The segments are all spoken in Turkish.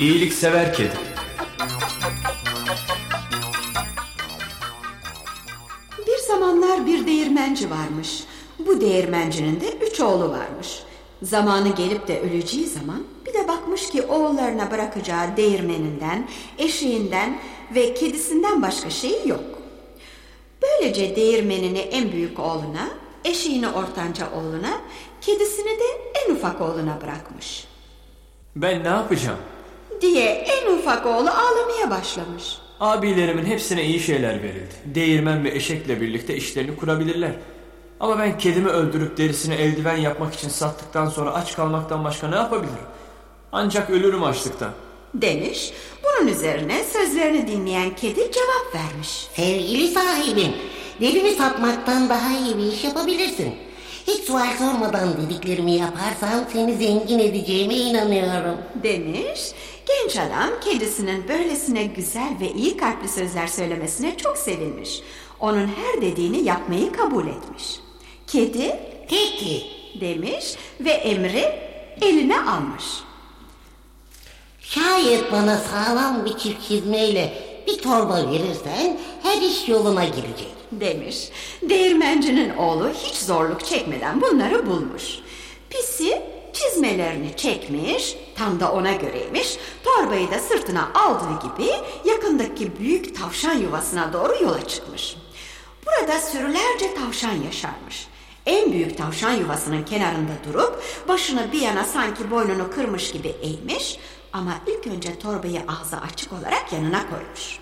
İyiliksever kedi. Bir zamanlar bir değirmenci varmış. Bu değirmencinin de üç oğlu varmış. Zamanı gelip de öleceği zaman bir de bakmış ki oğullarına bırakacağı değirmeninden, eşeğinden ve kedisinden başka şey yok. Böylece değirmenini en büyük oğluna, eşeğini ortanca oğluna, kedisini de en ufak oğluna bırakmış. Ben ne yapacağım? Diye en ufak oğlu ağlamaya başlamış. Abilerimin hepsine iyi şeyler verildi. Değirmen ve eşekle birlikte işlerini kurabilirler. Ama ben kedimi öldürüp derisini eldiven yapmak için sattıktan sonra aç kalmaktan başka ne yapabilirim? Ancak ölürüm açlıktan. Demiş. Bunun üzerine sözlerini dinleyen kedi cevap vermiş. Sevgili sahibim, derimi satmaktan daha iyi bir iş yapabilirsin. Hiç sual sormadan dediklerimi yaparsan seni zengin edeceğime inanıyorum. Demiş. Genç adam kedisinin böylesine güzel ve iyi kalpli sözler söylemesine çok sevinmiş. Onun her dediğini yapmayı kabul etmiş. Kedi Peki, demiş ve emri eline almış. şayet bana sağlam bir çift çizmeyle bir torba verirsen her iş yoluna girecek. Demiş. Değirmencinin oğlu hiç zorluk çekmeden bunları bulmuş. Pisi çizmelerini çekmiş, tam da ona göreymiş, torbayı da sırtına aldığı gibi yakındaki büyük tavşan yuvasına doğru yola çıkmış. Burada sürülerce tavşan yaşarmış. En büyük tavşan yuvasının kenarında durup başını bir yana sanki boynunu kırmış gibi eğmiş ama ilk önce torbayı ağzı açık olarak yanına koymuş.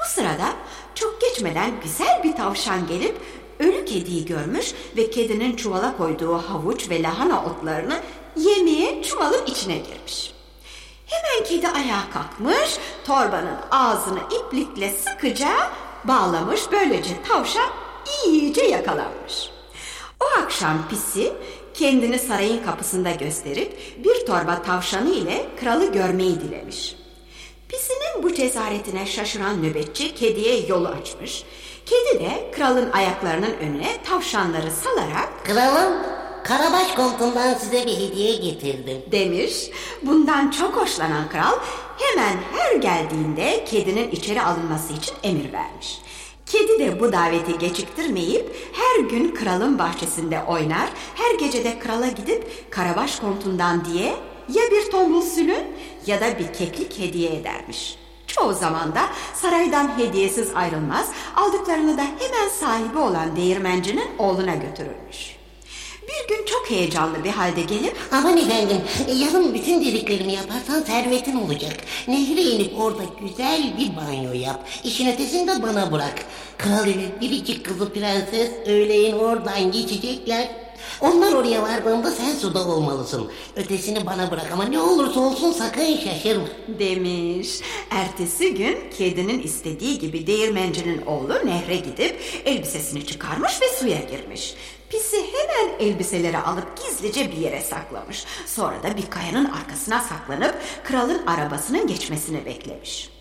Bu sırada çok geçmeden güzel bir tavşan gelip ölü kediyi görmüş ve kedinin çuvala koyduğu havuç ve lahana otlarını yemeye çuvalın içine girmiş. Hemen kedi ayağa kalkmış, torbanın ağzını iplikle sıkıca bağlamış. Böylece tavşan iyice yakalanmış. O akşam pisi kendini sarayın kapısında gösterip bir torba tavşanı ile kralı görmeyi dilemiş. Pisinin bu cesaretine şaşıran nöbetçi kediye yolu açmış. Kedi de kralın ayaklarının önüne tavşanları salarak Kralım, Karabaş kontundan size bir hediye getirdim. demiş. Bundan çok hoşlanan kral hemen her geldiğinde kedinin içeri alınması için emir vermiş. Kedi de bu daveti geciktirmeyip her gün kralın bahçesinde oynar, her gece de krala gidip Karabaş kontundan diye ya bir tombul sülün ya da bir keklik hediye edermiş. Çoğu zaman da saraydan hediyesiz ayrılmaz, aldıklarını da hemen sahibi olan değirmencinin oğluna götürülmüş. Bir gün çok heyecanlı bir halde gelip Aman efendim, e, yarın bütün dediklerimi yaparsan servetin olacak. Nehre inip orada güzel bir banyo yap. İşin ötesini de bana bırak. Kral evi biricik kızı prenses öğleyin oradan geçecekler. Onlar oraya vardığında sen suda olmalısın. Ötesini bana bırak ama ne olursa olsun sakın şaşırma. demiş. Ertesi gün kedinin istediği gibi değirmencinin oğlu nehre gidip elbisesini çıkarmış ve suya girmiş. Pisi hemen elbiseleri alıp gizlice bir yere saklamış. Sonra da bir kayanın arkasına saklanıp kralın arabasının geçmesini beklemiş.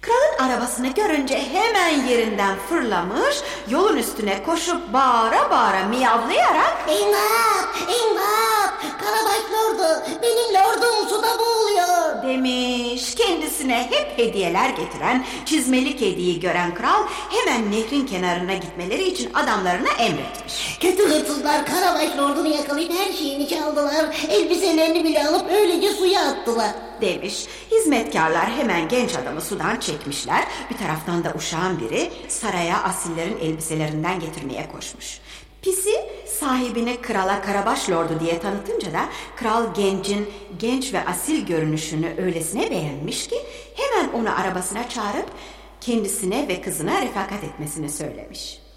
Kralın arabasını görünce hemen yerinden fırlamış, yolun üstüne koşup bağıra bağıra miyavlayarak İmdat! İmdat! Karabaş lordu! Benim lordum suda boğuluyor! demiş. Kendisine hep hediyeler getiren çizmeli kediyi gören kral hemen nehrin kenarına gitmeleri için adamlarına emretmiş. Kötü hırsızlar Karabaş lordunu yakalayıp her şeyini çaldılar. Elbiselerini bile alıp öylece suya attılar. Demiş. Hizmetkarlar hemen genç adamı sudan çekmişler. Bir taraftan da uşağın biri saraya asillerin elbiselerinden getirmeye koşmuş. Pisi sahibini krala Karabaş Lordu diye tanıtınca da kral gencin genç ve asil görünüşünü öylesine beğenmiş ki hemen onu arabasına çağırıp kendisine ve kızına refakat etmesini söylemiş.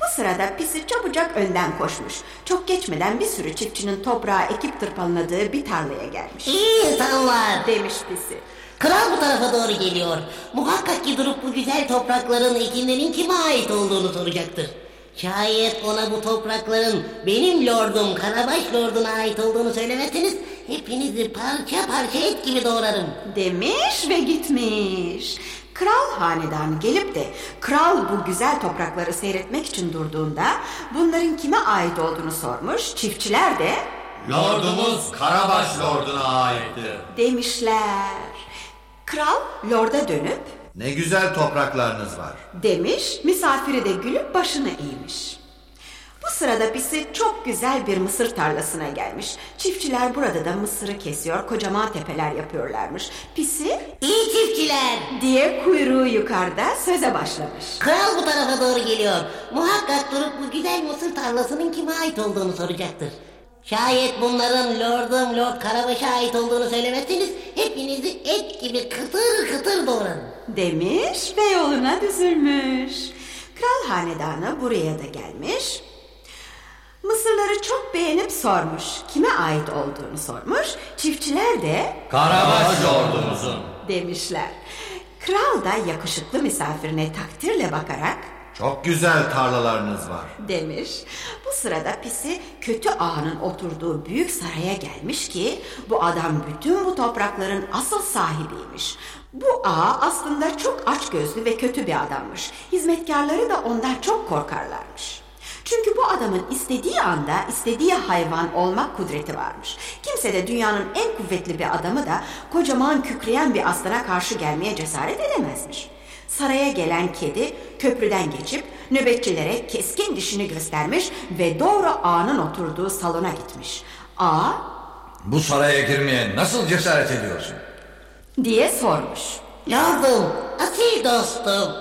Bu sırada pisi çabucak önden koşmuş. Çok geçmeden bir sürü çiftçinin toprağı ekip tırpaladığı bir tarlaya gelmiş. İyi insanlar. Demiş pisi. Kral bu tarafa doğru geliyor. Muhakkak ki durup bu güzel toprakların ekinlerin kime ait olduğunu soracaktır. Şayet ona bu toprakların benim lordum Karabaş lorduna ait olduğunu söylemezseniz hepinizi parça parça et gibi doğrarım. Demiş ve gitmiş. Kral hanedanı gelip de kral bu güzel toprakları seyretmek için durduğunda bunların kime ait olduğunu sormuş. Çiftçiler de Lordumuz Karabaş Lorduna aittir. demişler. Kral lorda dönüp Ne güzel topraklarınız var. demiş, misafiri de gülüp başını eğmiş. Bu sırada pisi çok güzel bir mısır tarlasına gelmiş. Çiftçiler burada da mısırı kesiyor, kocaman tepeler yapıyorlarmış. Pisi İyi çiftçiler. diye kuyruğu yukarıda söze başlamış. Kral bu tarafa doğru geliyor. Muhakkak durup bu güzel mısır tarlasının kime ait olduğunu soracaktır. Şayet bunların lordum lord Karabaş'a ait olduğunu söylemezseniz hepinizi et gibi kıtır kıtır doğrarım. Demiş ve yoluna düzülmüş. Kral hanedanı buraya da gelmiş. Sormuş. Kime ait olduğunu sormuş. Çiftçiler de Karabaş ordumuzun. demişler. Kral da yakışıklı misafirine takdirle bakarak Çok güzel tarlalarınız var. demiş. Bu sırada pisi kötü ağanın oturduğu büyük saraya gelmiş ki bu adam bütün bu toprakların asıl sahibiymiş. Bu ağa aslında çok açgözlü ve kötü bir adammış. Hizmetkarları da ondan çok korkarlarmış. Çünkü bu adamın istediği anda istediği hayvan olmak kudreti varmış. Kimse de dünyanın en kuvvetli bir adamı da kocaman kükreyen bir aslana karşı gelmeye cesaret edemezmiş. Saraya gelen kedi köprüden geçip nöbetçilere keskin dişini göstermiş ve doğru ağanın oturduğu salona gitmiş. Ağa Bu saraya girmeye nasıl cesaret ediyorsun? diye sormuş. Lordum, asil dostum.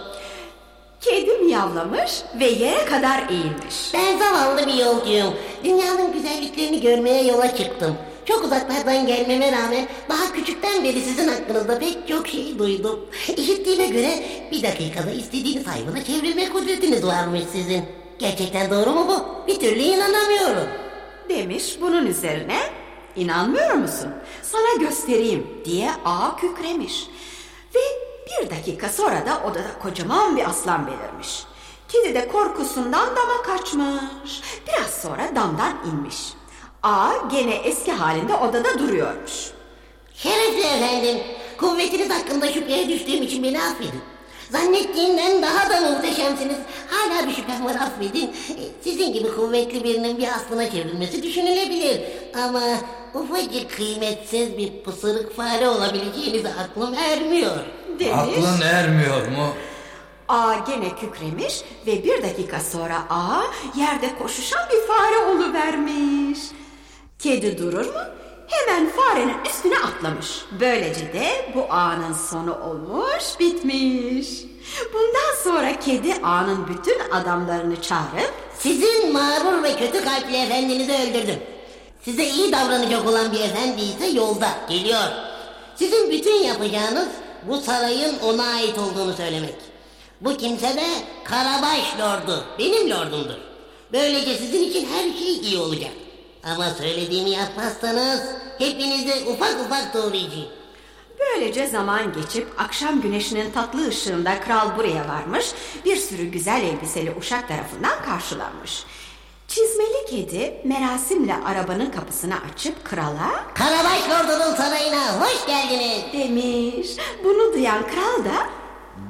Kedi miyavlamış ve yere kadar eğilmiş. Ben zavallı bir yolcuyum. Dünyanın güzelliklerini görmeye yola çıktım. Çok uzaklardan gelmeme rağmen daha küçükten beri sizin hakkınızda pek çok şey duydum. İşittiğime göre bir dakikada istediğiniz hayvana çevrilme kudretiniz varmış sizin. Gerçekten doğru mu bu? Bir türlü inanamıyorum. Demiş bunun üzerine inanmıyor musun? Sana göstereyim diye ağa kükremiş. Bir dakika sonra da odada kocaman bir aslan belirmiş. Kedi de korkusundan dama kaçmış. Biraz sonra damdan inmiş. Ağa gene eski halinde odada duruyormuş. Şerefli efendim, kuvvetiniz hakkında şüpheye düştüğüm için beni affedin. Zannettiğimden daha da muhteşemsiniz. Hala bir şüphem var affedin. E, Sizin gibi kuvvetli birinin bir aslına çevrilmesi düşünülebilir. Ama ufacık kıymetsiz bir pısırık fare olabileceğinize aklım ermiyor. Demiş. Aklın ermiyor mu? Ağa gene kükremiş ve bir dakika sonra ağa yerde koşuşan bir fare oluvermiş. Kedi durur mu? Hemen farenin üstüne atlamış. Böylece de bu ağanın sonu olmuş, bitmiş. Bundan sonra kedi ağanın bütün adamlarını çağırıp Sizin mağrur ve kötü kalpli efendinizi öldürdüm. Size iyi davranacak olan bir efendi ise yolda, geliyor. Sizin bütün yapacağınız bu sarayın ona ait olduğunu söylemek. Bu kimse de Karabaş Lordu, benim lordumdur. Böylece sizin için her şey iyi olacak. Ama söylediğimi yapmazsanız hepinizi ufak ufak doğrayacağım. Böylece zaman geçip akşam güneşinin tatlı ışığında kral buraya varmış, bir sürü güzel elbiseli uşak tarafından karşılanmış. Çizmeli kedi merasimle arabanın kapısını açıp krala Karabaş Lordu'nun sarayına hoş geldiniz. demiş. Bunu duyan kral da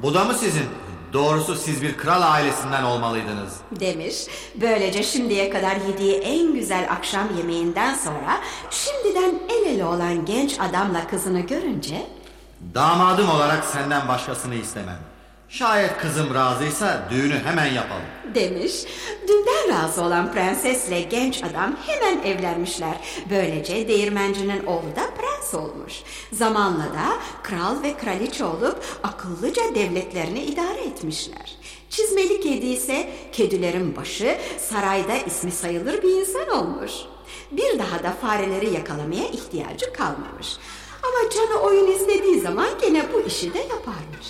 Bu da mı sizin? Doğrusu siz bir kral ailesinden olmalıydınız. demiş. Böylece şimdiye kadar yediği en güzel akşam yemeğinden sonra şimdiden el ele olan genç adamla kızını görünce Damadım olarak senden başkasını istemem. Şayet kızım razıysa düğünü hemen yapalım. demiş. Dünden razı olan prensesle genç adam hemen evlenmişler. Böylece değirmencinin oğlu da prens olmuş. Zamanla da kral ve kraliçe olup akıllıca devletlerini idare etmişler. Çizmeli kedi ise kedilerin başı sarayda ismi sayılır bir insan olmuş. Bir daha da fareleri yakalamaya ihtiyacı kalmamış. Ama canı oyun istediği zaman gene bu işi de yaparmış.